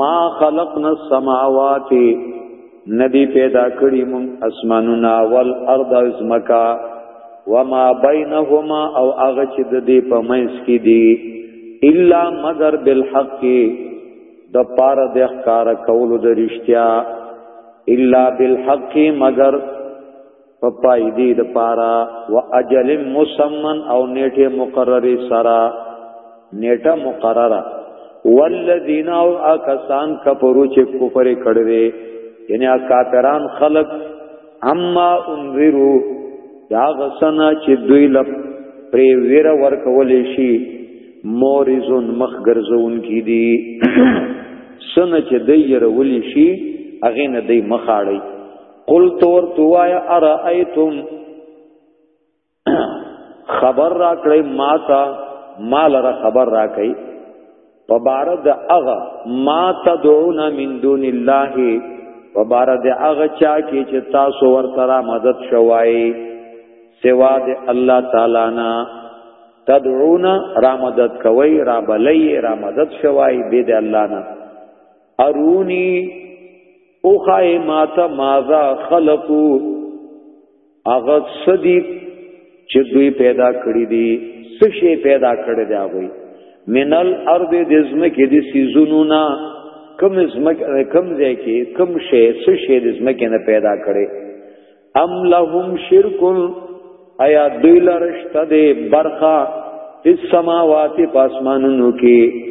ما خلقنا السماوات ندی پیدا کړی مون اسمانونه ول ارض اسمکا وما بینهما او هغه چې د دې په منځ کې دي الا مگر بالحق د پاره د ښکار کولو د رښتیا الا بالحق مگر په پای دی د پارا و اجل مسمن او نیټه مقرری سرا نیټه مقرره والذین او اکسان کفرو چې کفر کړي یعنی کافران خلق اما انذرو دا غسنا چې دوی لپ پری ویر ور کولې شي مورزون مخ ګرځون کی دي سن چې دوی ير ولې شي اغه نه دوی مخاړي قل تور توایا ارائیتم خبر را کړی ما تا مال را خبر را کړی په بار د اغه ما تدعون من دون الله په بار د اغه چا کې چې تاسو ورته را مدد شوای سوا د الله تعالی نه تدعون را مدد کوي را بلې را مدد شوای به د الله نه ارونی او خای ماته ماذا خلقو اغه سدی چې دوی پیدا کړی دي څه شی پیدا کړی دی هغه منل ارض د زمکه د سيزونو نا کم زمکه کم ځای کې کم شی څه شی د زمکه نه پیدا کړي ام لهم شرکن ایا دوی لرشت دی برخه فی السماوات پاسمانونو کې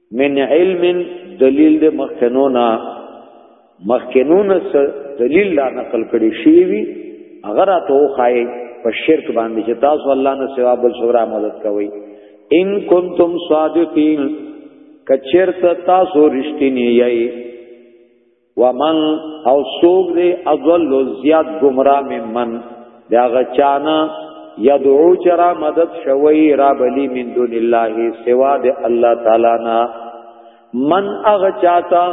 من علم دلیل د مخکنونا مخکنونا سر دلیل لا نقل کړي شی وی اگر ته خای په شرک باندې چې تاسو الله نه سوا بل سره مدد کوي ان کنتم صادقین کچرت تاسو رښتینی یی ومن او سوق دی اضل زیاد گمراه ممن دا غچانا یدعو چرا مدد شوی را بلی من دون الله سوا دی الله تعالی نا من اغچاتا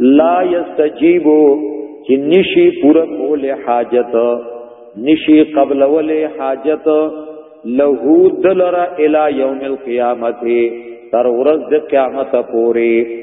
لا یستجیبو چې نشي پوره کوله حاجت نشي قبل وله حاجت له دلر الى يوم القيامه تر ورځ د قیامت پورې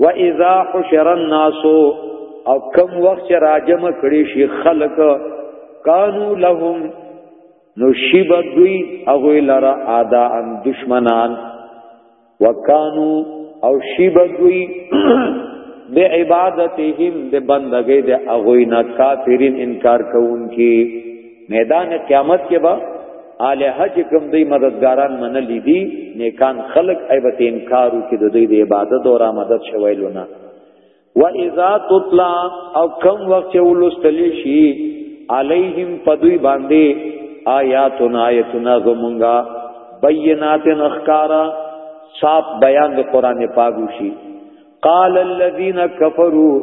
و اذا حشر الناس او کم وخت چې راجم کړي شي خلق کانو لهم نو شیب دوی هغه لرا ادا ان دشمنان وکانو او شیب دوی به عبادتهم د بندګۍ د هغه نه کافرین انکار کوونکي میدان قیامت کې با آل حج کوم دی مددګاران منلې دي نیکان خلق ایبت انکارو کې د دوی د عبادت او را مدد شویلونه و اذا تطلع او کم وخت چې ولستل شي علیهم پدوی باندې آیاتنا آیتنا زمونږه بینات اخکارا صاف بیان د قران پاک شي قال الذين كفروا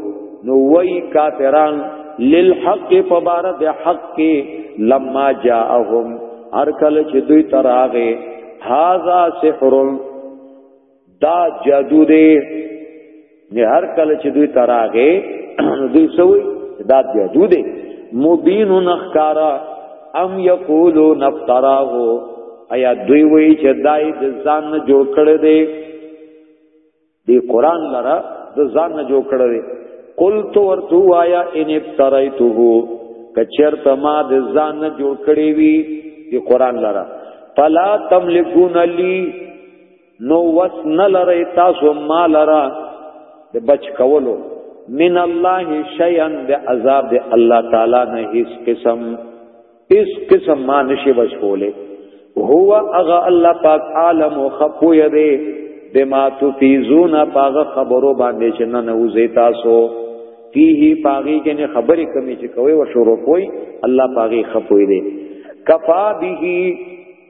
نو وای کافران للحق فبارد حق کې لما جاءهم هر کله چې دوی تراغه هاذا سحر دا جادو دی نه هر کله چې دوی تراغه دوی سوی دا جادو دی مبین نخکارا ام یقولو نفتراه ایا دوی وی چې دای د ځان جوړ کړی دی دی قران لرا د ځان نه جوړ کړی دی قل تو ورتو آیا ان ابتریته کچرته ما د ځان نه جوړ کړی وی دی قران لرا فلا تملکون لی نو وس نه لری تاسو ما لرا د بچ کولو من الله شیئا د عذاب د الله تعالی نه هیڅ قسم اس قسم ما نشي بس کوله هو اغه الله پاک عالم او خپو یده بما تفیزون پاغ خبرو باندې چې نن وزي تاسو فيه پاغي کې نه خبرې کمی چې کوي او شروع کوي الله پاغي خپوي دي کفا به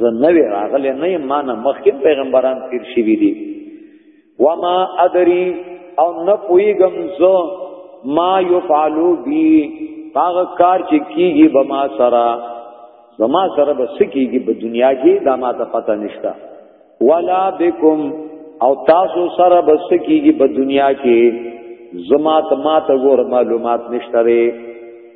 زه نوې راغلی نه یم ما نه مخکې پیغمبران تیر شوي دي وما ادري او نه پوهېږم زه ما یفعلو بي هغه کار چې کیږي به ما سره زما سره به څه کیږي په دنیا کې دا ما ته پته نشته ولا بكم او تاسو سره به څه کیږي په دنیا کې زما ته ما ته ګور معلومات نشته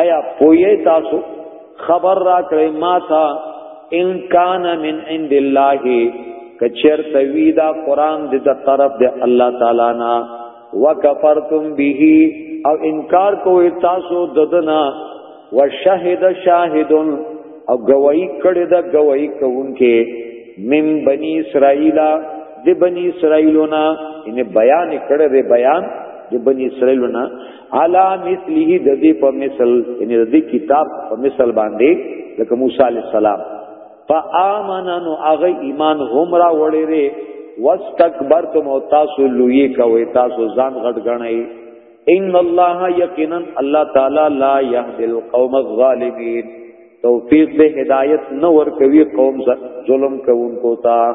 آیا پوی تاسو خبر را کړی ما تا ان کان من عند الله کچر توی دا قران د طرف د الله تعالی نا وکفرتم به او انکار کوی تاسو ددنا وشهد شاهد او گواہی کړی دا گواہی کوونکې من بنی اسرائیل د بنی اسرائیلونا ان بیان کړه دی بیان د بنی اسرائیلونا علا مثله د دې په مثل یعنی د دې کتاب په مثل باندې لکه موسی علی السلام فآمنن اغه ایمان هم را وړي ری واستكبرتم او تاسو لوی کوي تاسو ځان غټ غنئ ان الله یقینا الله تعالی لا يهدي القوم الظالمين توفیق به هدایت نور کوي قوم ظلم کوونکو ته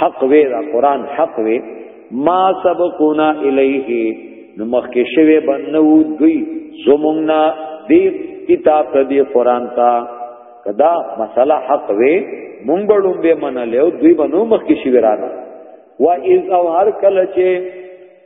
حق وی دا قران حق وی ما سبقونا الیه نو مخکې شوی بنو دوی زمونږنا دی کتاب ته دی قران ته کدا مسله حق وی مونږ بړوم به منلو دوی بنو مخکې شوی راغله وا اذ او هر کله چې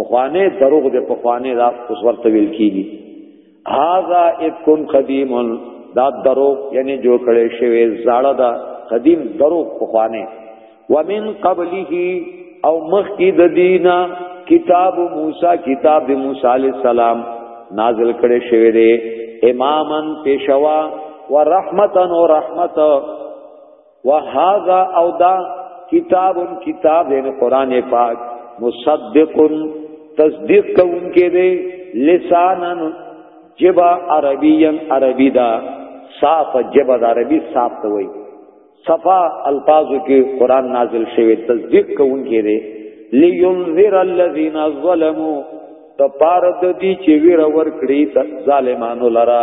پخوانه دروغ دې پخوانه دا اوس ورته ویل کیږي هاذا اکن قدیم دا دروغ یعنی جو کړي شوی زړه دا قدیم دروغ پخوانه ومن قبله او مخکی د دینا کتاب موسی کتاب موسی علی السلام نازل کړي شوی دی امامن پیشوا ورحمتن ورحمت وهذا او دا کتاب کتاب ان قران پاک مصدق تصدیق کوونکې دی لسانن جبا عربین عربی دا صاف جبا دا عربی صاف ته وای صفا الفاظو کې قران نازل شوی تصدیق کوونکې دی لینذر الذین ظلموا تپارد دی چې ویره ور کړی ظالمانو لرا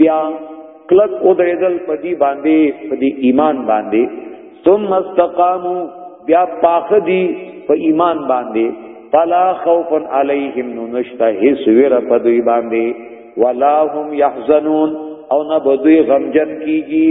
بیا کلک او درېدل په دې باندې په دې ایمان باندې ثم استقامو بیا پاخه دي په ایمان باندې فلا خوف علیهم نشتا هیڅ ویره په دوی باندې ولا هم يحزنون او نه بدوی غمجن کیږي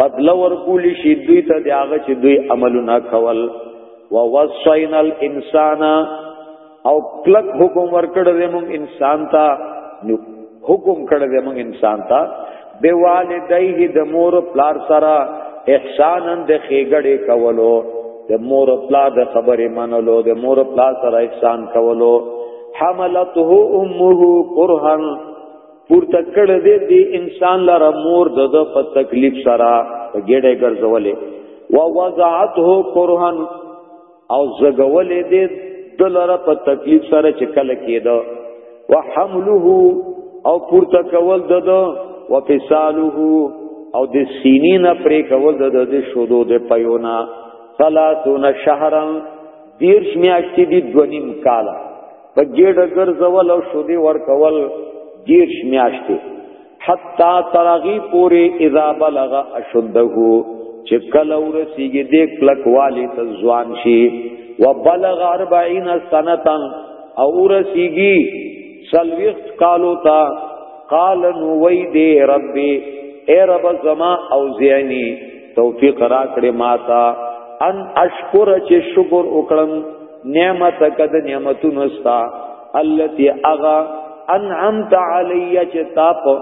بدل ورکول شي دوی ته د هغه چې دوی عملونه کول و وصینا الانسان او کلک حکم ورکړل موږ انسان ته نو حکم کړل موږ انسان ته به والدایه د مور پلار سره احسانا د خېګړې کولو د مور پلار د خبرې منلو د مور پلار سره احسان کولو حملته امه قرهن پورته کړ دې دې انسان لره مور د په تکلیف سره ګډه ګرځولې وا وضعته کرهن او زګولې دې دلره په تکلیف سره چې کله کېده وحمله او پورته کول دده وفصاله او د سینې نه پرې کول د د شودو د پیونا ثلاثون شهرا دیرش میاشتې دی دونیم کاله په ګډه ګرځول او شودي ورکول دیر شمیاشته حتا ترغی پوری اذا بلغ اشده چې کله ورسیږي د کلک والی ته ځوان شي وبلغ 40 سنتا او ورسیږي سلوخت قالو تا قال نو وی دی ربي اے رب زما او زیانی توفیق را کړې ماتا ان اشکر چې شکر وکړم نعمت کد نعمتونو ستا التي اغا انعمت علی چې تا په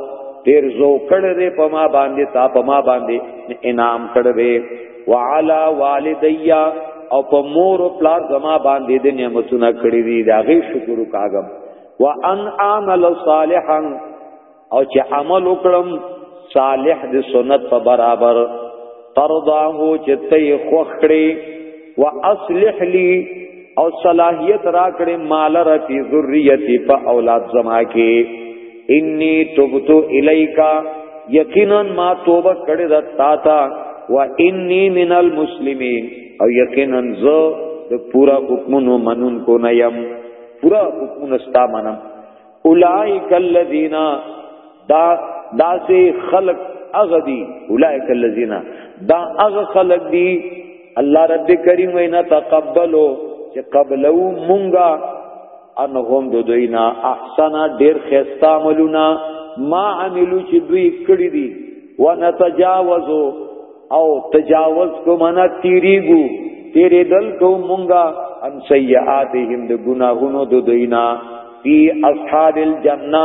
تیر زو کړه په ما باندې تا په ما باندې انعام کړه وعلى والدیا او په مور او پلار زما باندې د نعمتونه کړې دي دا غي شکر وکاږم وان اعمل صالحا او چې عمل وکړم صالح د سنت په برابر ترضاه چې ته خوخ کړې واصلح لي او صلاحیت را کړې مال رتی ذریتی په اولاد زما کې انی توبت الیکا یقینا ما توبه کړې د تا تا و انی من المسلمین او یقینا زه د پورا حکمونو منون کو نه يم پورا حکمونو ستا منم اولائک الذین دا داسې خلق هغه دي اولائک الذین دا هغه خلق دي الله رب کریم وینا تقبلو چې قبلو مونږه انهم دو دوینا احسن ډیر خستا عملونه ما عملو چې دوی کړی دي ونتجاوزو او تجاوز کو منا تیریګو تیرې دل کو مونږه ان سیئاتهم د ګناهونو دو دوینا فی اصحاب الجنه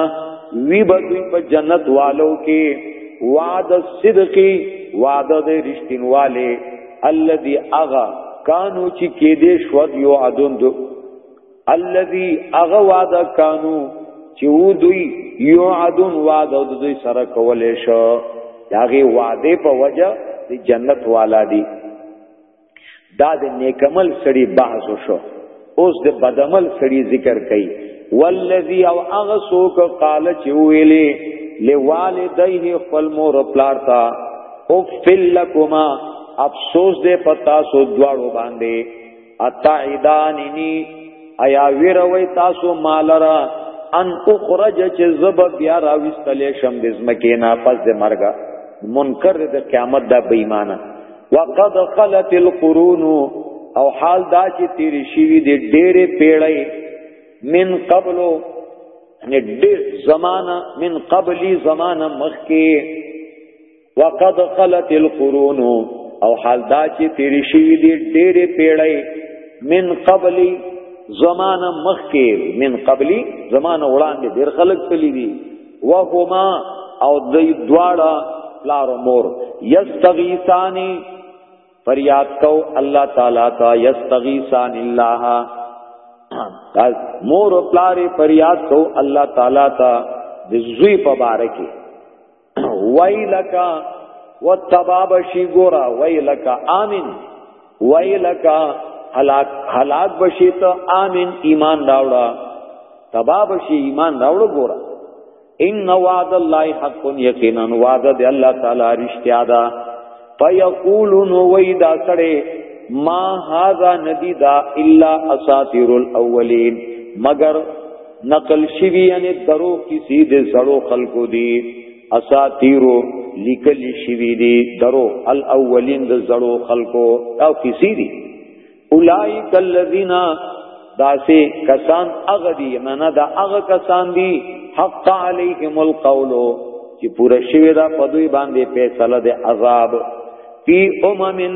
وی بدوی په جنت والو کې وعد الصدق وعده د رښتینواله الذي اغا کانو چې کې دې شو یو عدن دو الذي اغا وعده کانو چې و دوی یو عدن وعده د دوی سره کولې شو داغه وعده په وجه د جنت والا دی دا د نیکمل سړي بحث شو اوس د بدعمل سړي ذکر کړي والذي او هغه څوک قال چې ویلي لوالديه خپل مور پلار تا او فلکما افسوس دې پتا سو دواړو باندې اتعدانني ایا ویروي تاسو مالرا ان اخرج چې زب بیا راوستلې شم د زمکینا پس د مرګ منکر د قیامت د بېمانه وقد خلت القرون او حال دا چې تیر شوی دی ډېرې پیړۍ من قبلو یعنی ډېر زمانہ من قبلی زمانہ مخکې وقد خلت القرون او حال دا چې تیر شوی دی ډېرې پیړۍ من قبلی زمانہ مخکې من قبلی زمانہ وړاندې ډېر خلک تللی دي وهما او دوی دواړه پلار او مور یستغیثانی فریاد کو الله تعالی تا یستغیثان الله تاس مور او پلار فریاد کو الله تعالی تا د زوی په باره کې ویلکا وتبابشی ګورا ویلکا امین ویلکا هلاک هلاک بشي ته امين ایمان راوړه تبا بشي ایمان راوړه ګوره ان وعد الله حق یقینا وعد دی الله تعالی رښتیا ده فیقولون ویدا سړی ما هاذا ندی دا الا اساطیر الاولین مگر نقل شوی یعنی درو کسی د زړو خلقو دی اساطیرو لیکل شوی دی درو الاولین د زړو خلکو او کسی دی اولائک الذین داسې کسان هغه دي معنا دا هغه کسان دي حق علیهم القول چې پوره شوی دا په دوی باندې فیصله د عذاب فی اممن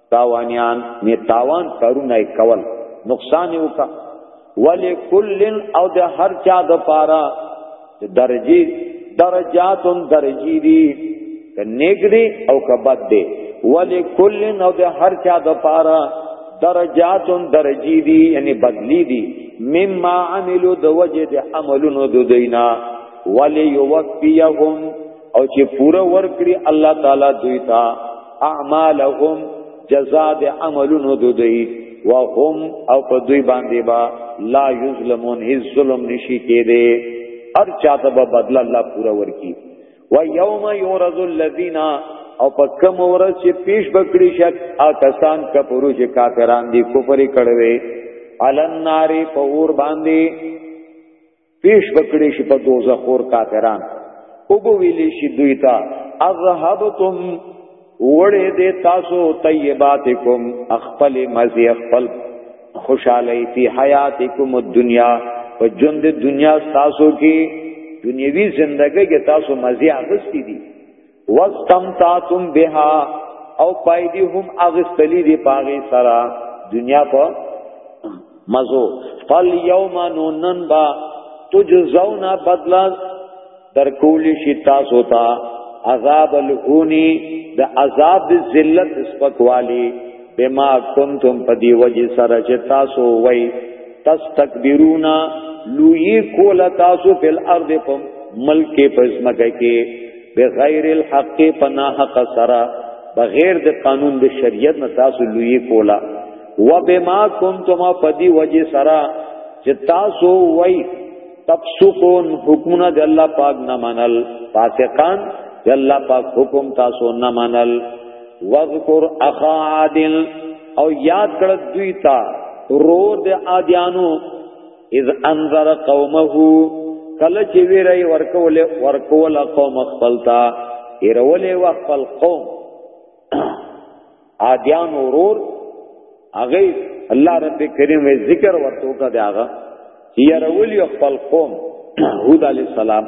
تاوانیان نه تاوان کارونه کول نقصان یو کا ولکلن او د هر چا د پاره درجی درجاتون درجی دی کنیک دی او کبد دی ولکلن او د هر چا د پاره درجاتون درجی دی یعنی بدلی دی مما عملو د وجه د عملونو د دینا ولی یوفیهم او چې پوره ورکړي الله تعالی دوی ته اعمالهم جزاء د عملونو دوی وهم او په دوی باندې با لا یظلمون هیڅ ظلم نشي کېده هر چاته به بدل الله پوره ورکي و یوم یورز الذین او په کوم ورځ چې پیش بکړي شک آ کسان کفرو چې کافران دي کفر کړوي علن ناری په اور باندې پیش بکړي شي په دوزه خور کافران او بو ویلی شي دوی ته اذهبتم وړې دې تاسو طیباتکم خپل مزي خپل خوشاله فی حیاتکم الدنیا په ژوند دنیا تاسو کې دنیوي ژوندګي کې تاسو مزي اغستی دي واستمتعتم بها او پایدی هم اغستلی دی پاغی سرا دنیا په مزو فل یوم نونن با تجزون بدلا در کولی شي تاسو ته عذاب الهونی د عذاب د ذلت سپکوالی بما کنتم پدی وجه سره چې تاسو وای تستكبرونا لوی کول تاسو په الارض په ملک په اسمکه کې بغیر الحق پنا حق سرا بغیر د قانون د شریعت نه تاسو لوی کولا وبما کنتم فدی وجه سرا چې تاسو وای تفسقون حکمنا د الله پاک نه منل فاسقان د الله پاک حکم تاسو نه منل واذکر اخا عادل او یاد کړه دوی تا رو د عادیانو اذ انذر قومه کله چې ویری ورکول ورکول قوم خپل تا ایرولې و خپل قوم عادیان ورور هغه الله رب کریم ذکر ورته وکړه هغه یې رولې خپل قوم هود علی السلام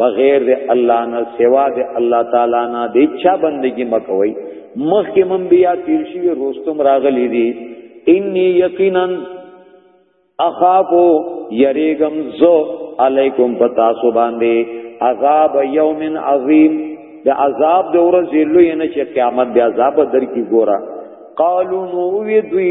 بغیر د الله نه سوا د الله تعالی نه د چا بندگی مکوي مخکې من بیا تیر شي روستم راغلي دي انی یقینا اخافو یریګم زو علیکم پتا سو باندې عذاب یوم عظیم د عذاب د ورځې لوی نه چې قیامت د عذاب درکې ګورا قالو نو وی دوی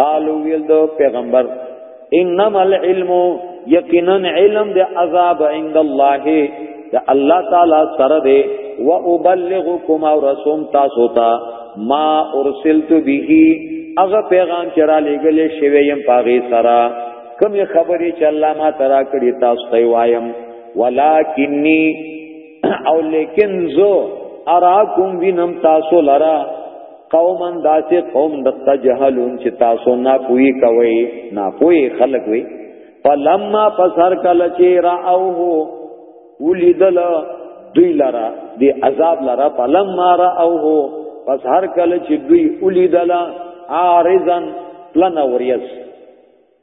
قالو ویل دو پیغمبر انما العلم یقینا علم د عذاب عند الله د الله تعالی سره دی و ابلغکم او رسوم تاسو ته ما ارسلت به هغه پیغام چې را لېګلې شوی يم پاغي سره کوم خبرې چې الله ما ترا کړی تاسو ته وایم ولکنی او لیکن زو اراکم وینم تاسو لرا قوما داسې قوم د تجهلون چې تاسو نه پوي کوي نه پوي خلک وي فلما فسر کله چې راوه ولیدل دوی لرا دی عذاب لرا فلما راوه پس هر کله چې دوی ولیدل عارضا لنوریس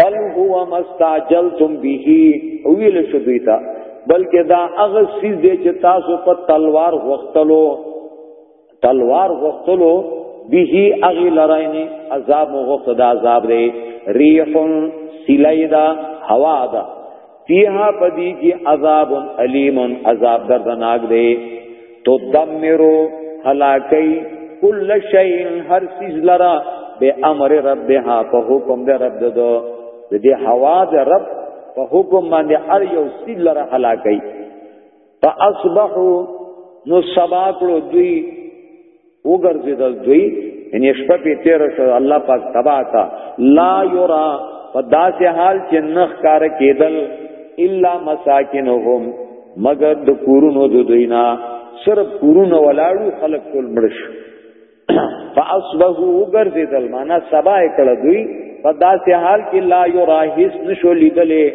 بل هو مستعجلتم به ویل شو دوی ته بلکې دا هغه سیز دی چې تاسو په تلوار وختلو تلوار وختلو به اغي لراینه عذاب وغفت دا عذاب دی ریح سلیدا هوا ده فیها پدی کی عذاب علیم عذاب دردناک دے تو دمرو حلاکی کل شیء هر چیز لرا به امر ربها په حکم د رب دو د دې هوا د رب په حکم باندې ار یو سیل لرا حلاکی فاصبحوا نو سبا کړو دوی وګرځیدل دوی ان شپه په تیر شو الله پاک تبا کا لا یرا فداسه حال چې نخ کار کېدل الا مساکنهم مگر د کورونو د دوینا صرف کورونو ولاړو خلق ټول مړ شو فاصبحوا وګرځیدل معنا سبا کړه دوی په داسې حال کې لا یرا هیڅ نشو لیدلې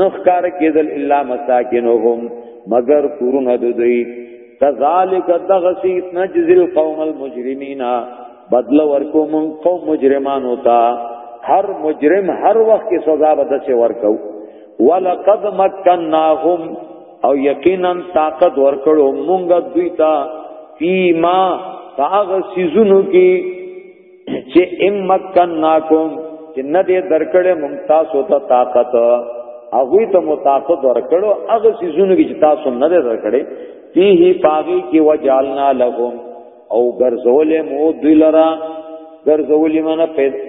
نخ کار کېدل الا مساکنهم مگر کورونه دوی کذالک دغسی نجزی القوم المجرمین بدل ورکو من قوم مجرمان ہوتا هر مجرم هر وخت کې سزا به دسه ورکو ولقد مکناهم او یقینا طاقت ورکړو مونږ دوی ته فیما فاغ سیزونو کې چې امکان ناکم چې نه دې درکړې مونږ تاسو ته طاقت هغه ته مو طاقت ورکړو هغه سیزونو کې چې تاسو نه دې درکړې فيه پاغي کې وجالنا لهم او ګرځولې مو دلرا ګرځولې منه پیدا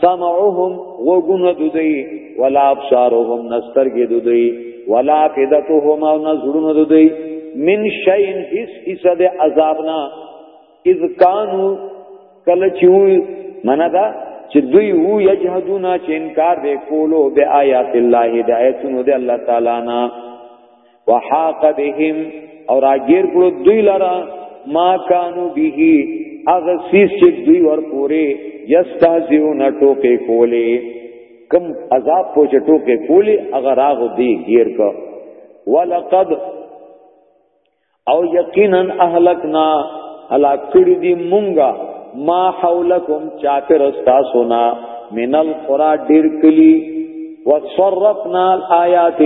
سمعهم وغن ددی ولا ابصارهم نسترګ ددی ولا فدتهم او نظرون ددی من شین هیڅ هیڅ د عذابنا اذ کانو کله چې منه دا چې دوی وو یجهدون چې انکار وکولو به آیات الله د آیتونو د الله تعالی نه وحاق بهم او راګیر کړو دوی لرا ما کانو به هغه سیس چې دوی ور پورې یستهزئون ټوکې کولې کم عذاب پوچ ټوکې کولې هغه راغ دی گیر کو ولقد او یقینا اهلکنا هلاک کړی دی مونږه ما حولکم چاپر استاسو نا من القرا ډیر کلی وصرفنا الآیات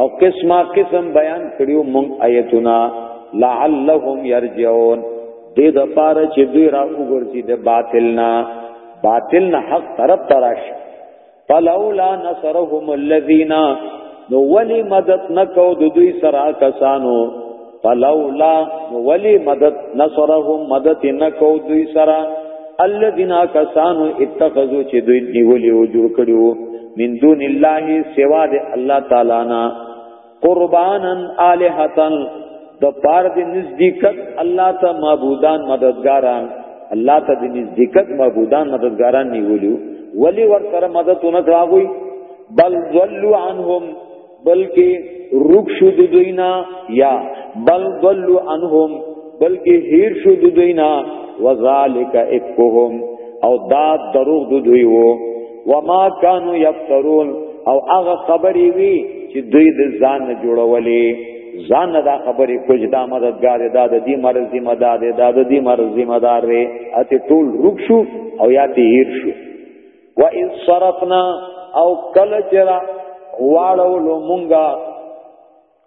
او قسمه قسم بیان کړیو مونږ آیتونه لعلهم یرجعون دې د پاره چې دوی را وګرځي د باطل نه باطل نه حق طرف تراش فلولا نصرهم الذين نو ولی مدد نکو د دوی سره کسانو فلولا نو ولی مدد نصرهم مدد نکو دوی سره الذين کسانو اتخذوا چې دوی نیولې او جوړ کړو من دون الله سوا د الله تعالی نه قربانن الہتن د پار د نزدېکت الله ته معبودان مددګاران الله ته د نزدېکت معبودان مددګاران نیولیو ولی ور سره مدد نه کراوي بل ضلوا عنهم بلکې روک شو د دوینا یا بل ضلوا عنهم بلکې هیر شو د دوینا وذالک افکهم او دا دروغ د دوی وو وما كانوا يفترون او هغه خبرې وی چې دوی د ځان نه جوړولې ځان نه دا خبرې کوج دا مددگار دا د دې مرز ذمہ دار دا د دې مرز ذمہ دار دی اته ټول روک شو او یا ته هیر شو و ان صرفنا او کل چرا واړو لو مونږه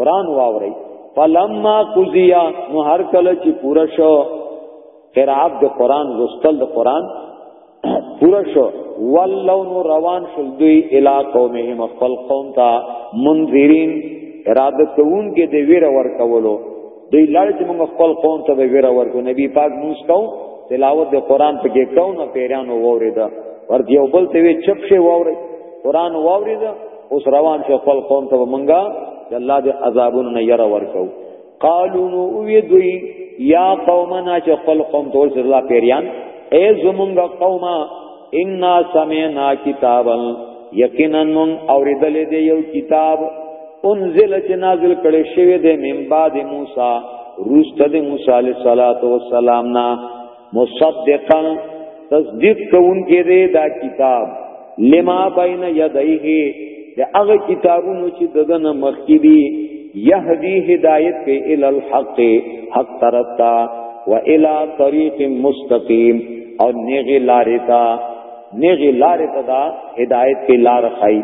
قران واوري فلما قضیا نو هر کله چې پورا شو قرات د قران لوستل د قران پورا شو ولو نو روان شول دوی الی قومهم خپل قوم ته منذرین اراده کوون کې د ویر ور کولو دوی لړ چې موږ خپل قوم ته د ویر ور کو نبی پاک موږ کو تلاوت د قران په کې کو نو پیرانو ووریدا ورته یو بل ته چپ شي ووري قران ووري اوس روان شو خپل قوم ته منګه د الله د عذابونو نه یره ورکو قالو نو وی دوی یا قومنا چې خپل قوم ته ورسره الله پیریان اے زمونږ قومه ان سمعنا کتابا یقینا من اوریدل دی یو کتاب انزل چې نازل کړي شوی دی من بعد موسی روست د موسی علیه الصلاۃ والسلام نه مصدقا تصدیق کوونکې دی دا کتاب لما بین یدیه د هغه کتابونو چې دغه مخکې دي یهدی هدایت کې ال الحق حق طرف تا و الی طریق مستقیم او نیغه لارې تا نیغه لارې تا دا هدایت کې لار خای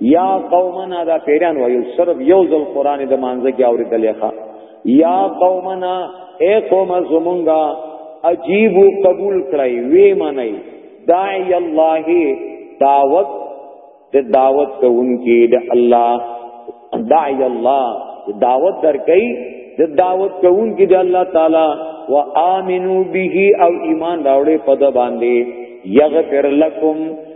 یا قومنا دا پیران وایو صرف یو ځل قران د مانزه کې اوریدلې ښا یا قومنا اے قوم زمونگا عجیب و قبول کرائی وی منائی داعی اللہ دعوت د دعوت کوونکی د الله داعی الله دعوت درکې د دعوت کوونکی د الله تعالی و امنو به او ایمان راوړې په د باندې یغفر لکم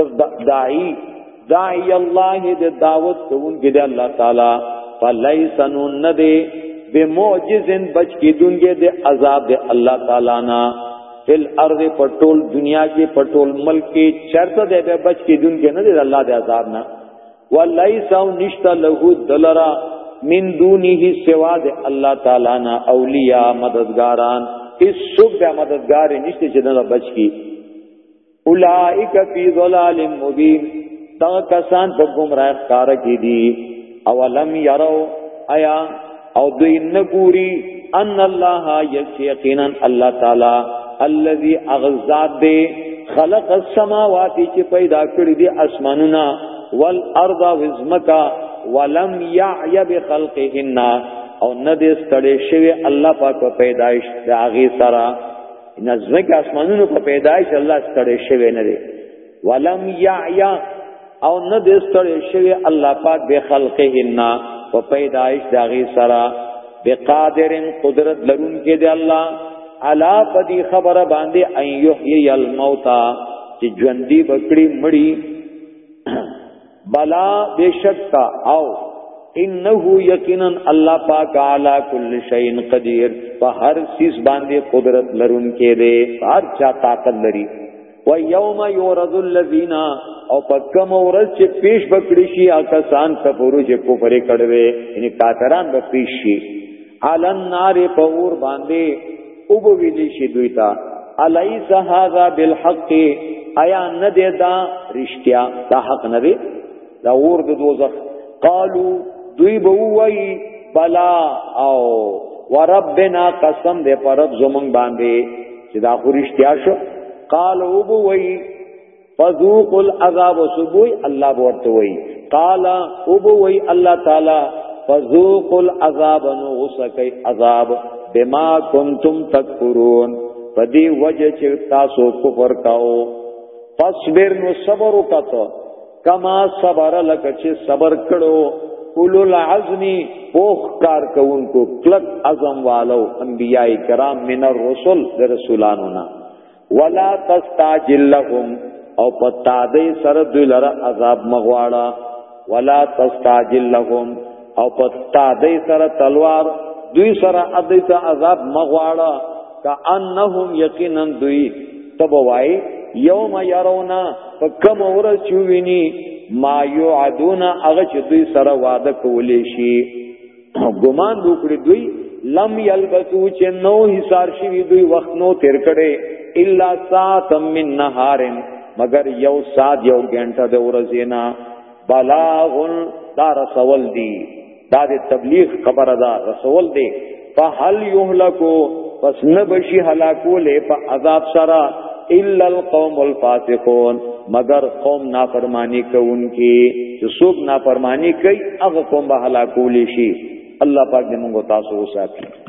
د داعی داعی الله د دعوت کوونکی د الله تعالی فلیس نو ندی بمعجزن بچ کی دنګه د عذاب د الله تعالی نه فل ارض پټول دنیا کې پټول ملک کې چرته دی به بچ کې دن کې نه دی الله د عذاب نه ولایس او نشتا له دلرا من دونه سوا د الله تعالی نه اولیاء مددګاران هیڅ څوک د مددګار نشته چې نه بچ کی اولائک فی ظلال مبین دا کسان په گمراه ښکار کې دي اولم یرو ایا او دوی نګوري ان الله یقینا الله تعالی الذي اغزاد دی خلق السماوات چې پیدا کړی دی اسمانونه والارض وزمکا ولم یعی بخلقهن او نه دې ستړي شوی الله پاک پیدایش د هغه سره نزمک اسمانونو په پیدایش الله ستړی شوی نه دی ولم یعیا او نه دې ستړی شوی الله پاک به خلقهن په پیدایش داغي سرا بقادرن قدرت لرون کې دی الله الا پدی خبره باندې ان یحیی الموتا چې ژوندۍ بکړي مړی بلا بشکتا او انه یقینا الله پاک علی کل شیء قدیر په هر چیز باندې قدرت لرون کې دی هر چا طاقت لري و یوم یورد الذین او پکم اورز چې پیش بکړی شي آکسان تفورو چې کفر کړي یعنی کافران به پیش شي علن نار پور باندې او به ویلی شي دوی ته الیس هذا بالحق ایا نه دی دا رښتیا دا حق نه دی دا اور د دوزخ قالو دوی به وای بلا او وربنا قسم دې پرب زمون باندې چې دا خو رښتیا شو قالو به وای فذوق العذاب سبوی الله ورته وی قال او وی الله تعالی فذوق العذاب نو وسکه عذاب بما کنتم تکفرون پدی وجه چې تاسو کفر کاو فصبر نو صبر وکړه کما صبر لکه چې صبر کړو اولو العزم پوخ کار کوونکو کلک عزم والو انبیاء کرام من الرسل د رسولانو نه ولا تستعجل لهم او پتا دې سره دوی لره عذاب مغواړه ولا تستعجل لهم او پتا دې سره تلوار دوی سره ادې ته عذاب مغواړه کأنهم یقینا دوی تب وای یوم یرونا فکم ورځ چوینی ما یعدون هغه چې دوی سره وعده کولی شي ګمان وکړي دوی لم یلبسو چې نو حصار شوی دوی وخت نو تیر کړي الا ساعت من نهارن مگر یو ساعت یو غنټه د ورځې نه بلاغن دا رسول دی دا د تبلیغ خبره ده رسول دی فهل یهلکو پس نبشی هلاکو لے پا عذاب سرا الا القوم الفاسقون مگر قوم نافرمانی کوونکي چې څوک نافرمانی کوي هغه قوم به هلاکول شي الله پاک دې موږ تاسو وساتي